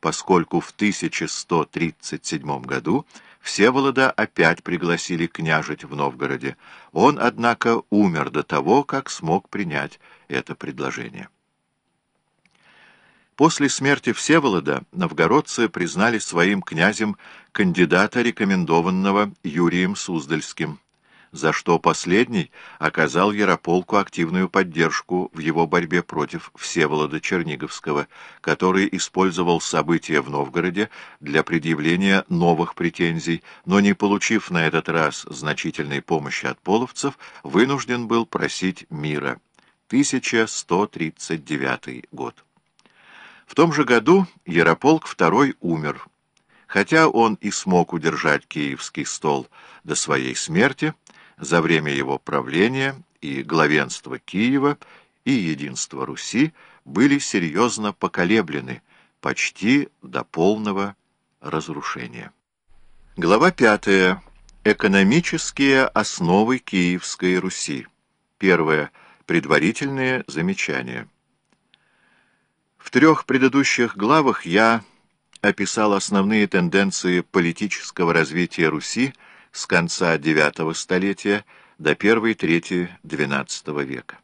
поскольку в 1137 году Всеволода опять пригласили княжить в Новгороде. Он, однако, умер до того, как смог принять это предложение. После смерти Всеволода новгородцы признали своим князем кандидата, рекомендованного Юрием Суздальским, за что последний оказал Ярополку активную поддержку в его борьбе против Всеволода Черниговского, который использовал события в Новгороде для предъявления новых претензий, но не получив на этот раз значительной помощи от половцев, вынужден был просить мира. 1139 год. В том же году Ярополк II умер. Хотя он и смог удержать киевский стол до своей смерти, за время его правления и главенства Киева и единства Руси были серьезно поколеблены почти до полного разрушения. Глава 5. Экономические основы Киевской Руси. Первое. Предварительные замечания. В трех предыдущих главах я описал основные тенденции политического развития Руси с конца IX столетия до первой трети XII века.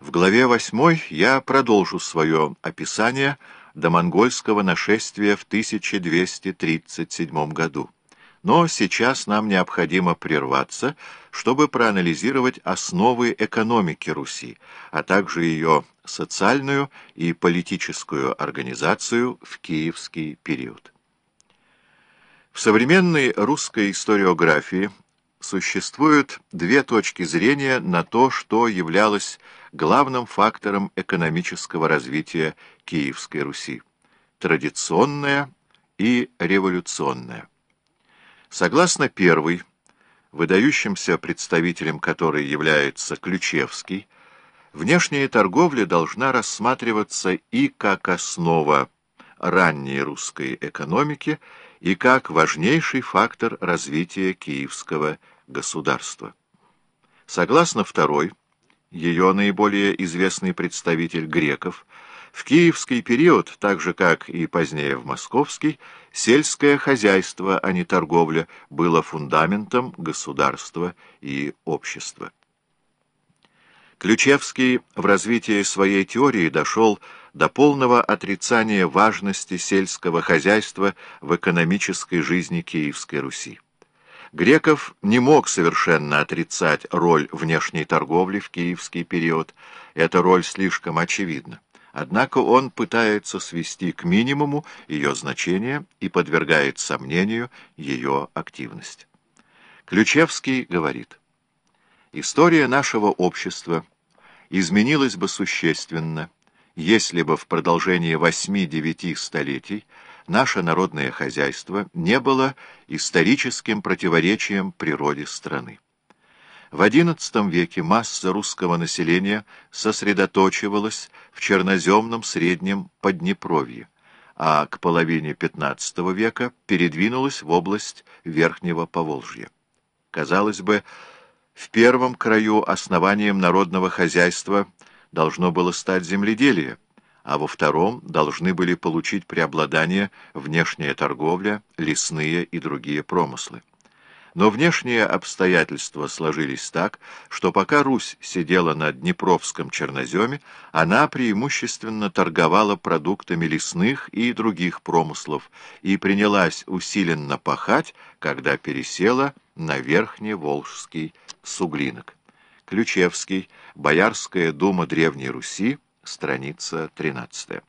В главе 8 я продолжу свое описание до монгольского нашествия в 1237 году. Но сейчас нам необходимо прерваться, чтобы проанализировать основы экономики Руси, а также ее социальную и политическую организацию в киевский период. В современной русской историографии существуют две точки зрения на то, что являлось главным фактором экономического развития Киевской Руси – традиционная и революционная. Согласно первой, выдающимся представителем которой является Ключевский, внешняя торговля должна рассматриваться и как основа ранней русской экономики, и как важнейший фактор развития киевского государства. Согласно второй, ее наиболее известный представитель греков – в киевский период, так же как и позднее в московский, сельское хозяйство, а не торговля, было фундаментом государства и общества. Ключевский в развитии своей теории дошел до полного отрицания важности сельского хозяйства в экономической жизни Киевской Руси. Греков не мог совершенно отрицать роль внешней торговли в киевский период, эта роль слишком очевидна. Однако он пытается свести к минимуму ее значение и подвергает сомнению ее активность. Ключевский говорит, «История нашего общества изменилась бы существенно, если бы в продолжении восьми-девяти столетий наше народное хозяйство не было историческим противоречием природе страны. В XI веке масса русского населения сосредоточивалась в черноземном среднем Поднепровье, а к половине XV века передвинулась в область Верхнего Поволжья. Казалось бы, в первом краю основанием народного хозяйства должно было стать земледелие, а во втором должны были получить преобладание внешняя торговля, лесные и другие промыслы. Но внешние обстоятельства сложились так, что пока Русь сидела на Днепровском черноземе, она преимущественно торговала продуктами лесных и других промыслов и принялась усиленно пахать, когда пересела на Верхний Волжский суглинок. Ключевский, Боярская дума Древней Руси, страница 13.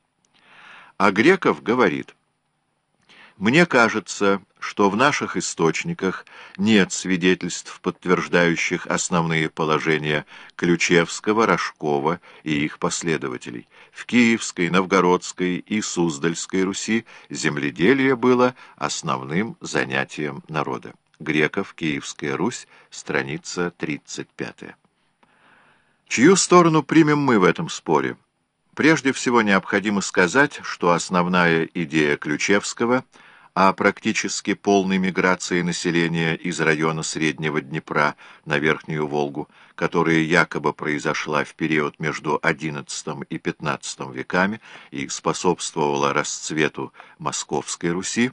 А Греков говорит – мне кажется, что в наших источниках нет свидетельств, подтверждающих основные положения Ключевского, Рожкова и их последователей. В Киевской, Новгородской и Суздальской Руси земледелие было основным занятием народа. Греков, Киевская Русь, страница 35. Чью сторону примем мы в этом споре? Прежде всего необходимо сказать, что основная идея Ключевского – о практически полной миграции населения из района Среднего Днепра на Верхнюю Волгу, которая якобы произошла в период между XI и XV веками и способствовала расцвету Московской Руси,